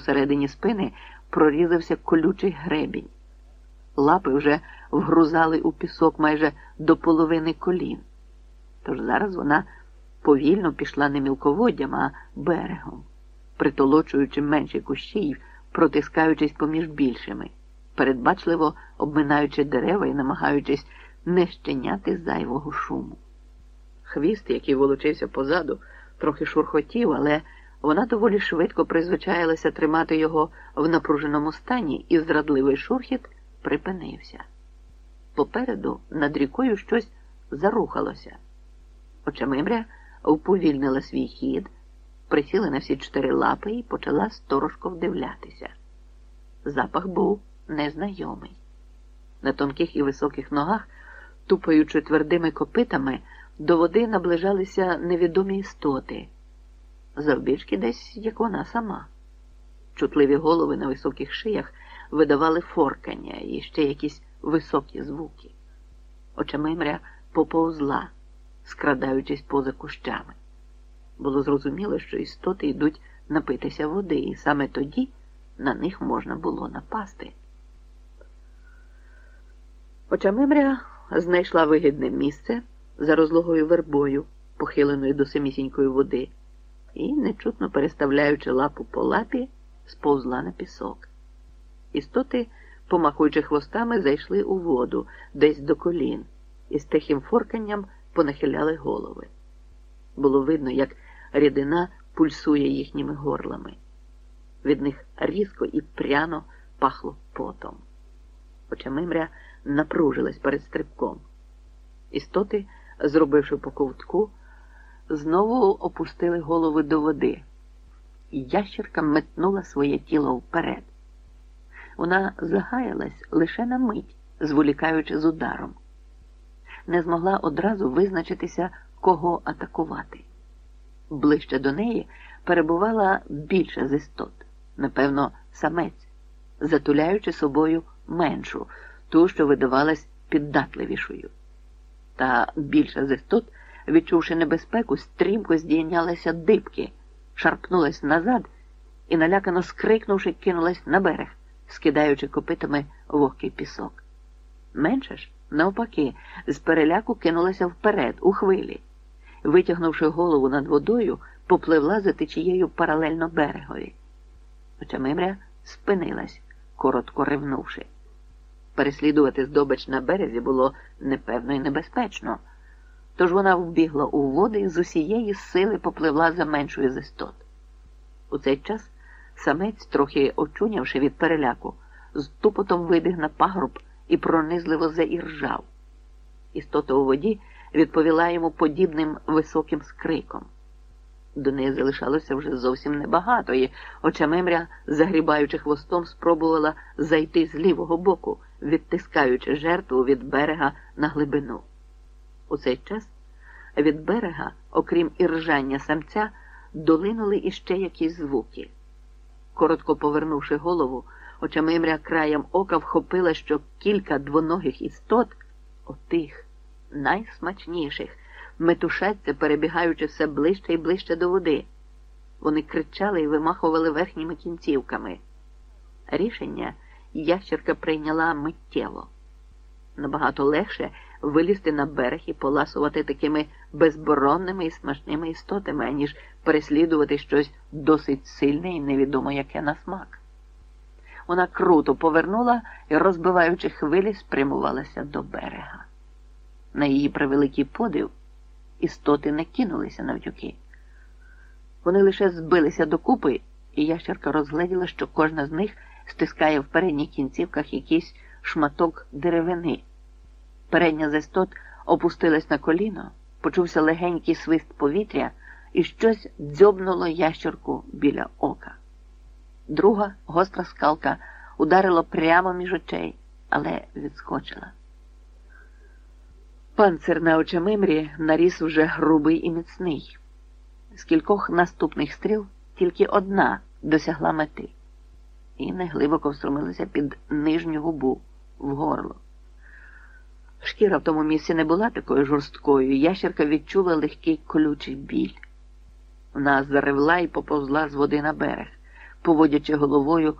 посередині спини прорізався колючий гребінь. Лапи вже вгрузали у пісок майже до половини колін. Тож зараз вона повільно пішла не мілководдям, а берегом, притолочуючи менші кущі й протискаючись поміж більшими, передбачливо обминаючи дерева і намагаючись не щеняти зайвого шуму. Хвіст, який волочився позаду, трохи шурхотів, але вона доволі швидко призвичаїлася тримати його в напруженому стані, і зрадливий шурхіт припинився. Попереду над рікою щось зарухалося. Очемимря уповільнила свій хід, присіла на всі чотири лапи і почала сторожко вдивлятися. Запах був незнайомий. На тонких і високих ногах, тупаючи твердими копитами, до води наближалися невідомі істоти, завбільшки десь як вона сама. Чутливі голови на високих шиях видавали форкання і ще якісь високі звуки. Очемимря поповзла, скрадаючись поза кущами. Було зрозуміло, що істоти йдуть напитися води, і саме тоді на них можна було напасти. Очамимря знайшла вигідне місце за розлогою вербою, похиленою до самісінької води, і, нечутно переставляючи лапу по лапі, сповзла на пісок. Істоти, помахуючи хвостами, зайшли у воду десь до колін і з тихим форканням понахиляли голови. Було видно, як рідина пульсує їхніми горлами. Від них різко і пряно пахло потом. Очамимря напружилась перед стрибком. Істоти, зробивши по ковтку, знову опустили голови до води, і ящерка метнула своє тіло вперед. Вона загаялась лише на мить, зволікаючи з ударом. Не змогла одразу визначитися, кого атакувати. Ближче до неї перебувала більша з істот, напевно, самець, затуляючи собою меншу, ту, що видавалась піддатливішою. Та більша з істот, відчувши небезпеку, стрімко здійнялася дибки, шарпнулась назад і, налякано скрикнувши, кинулась на берег, скидаючи копитами вогкий пісок. Менше ж, навпаки, з переляку кинулася вперед, у хвилі. Витягнувши голову над водою, попливла за течією паралельно берегові. Очамимря спинилась, коротко ревнувши. Переслідувати здобич на березі було непевно і небезпечно, тож вона вбігла у води і з усієї сили попливла за меншою з істот. У цей час самець, трохи очунявши від переляку, з тупотом вибіг на пагруб і пронизливо заіржав. Істота у воді відповіла йому подібним високим скриком. До неї залишалося вже зовсім небагато, і очамемря, загрібаючи хвостом, спробувала зайти з лівого боку, відтискаючи жертву від берега на глибину. У цей час від берега, окрім іржання самця, долинули іще якісь звуки. Коротко повернувши голову, очамимря краєм ока вхопила, що кілька двоногих істот, отих найсмачніших, метушаться, перебігаючи все ближче і ближче до води. Вони кричали і вимахували верхніми кінцівками. Рішення ящерка прийняла миттєво. Набагато легше вилізти на берег і поласувати такими безборонними і смачними істотами, аніж переслідувати щось досить сильне і невідомо яке на смак. Вона круто повернула і, розбиваючи хвилі, спрямувалася до берега. На її превеликий подив істоти не кинулися навтюки. Вони лише збилися докупи, і ящерка розгледіла, що кожна з них стискає в передніх кінцівках якийсь шматок деревини. Передня з істот опустилась на коліно, почувся легенький свист повітря і щось дзьобнуло ящерку біля ока. Друга гостра скалка ударила прямо між очей, але відскочила. Панцир на очемимрі наріс вже грубий і міцний. З кількох наступних стріл тільки одна досягла мети і неглибоко встромилася під нижню губу в горло. Шкіра в тому місці не була такою жорсткою, ящерка відчула легкий колючий біль. Вона заревла і поповзла з води на берег, поводячи головою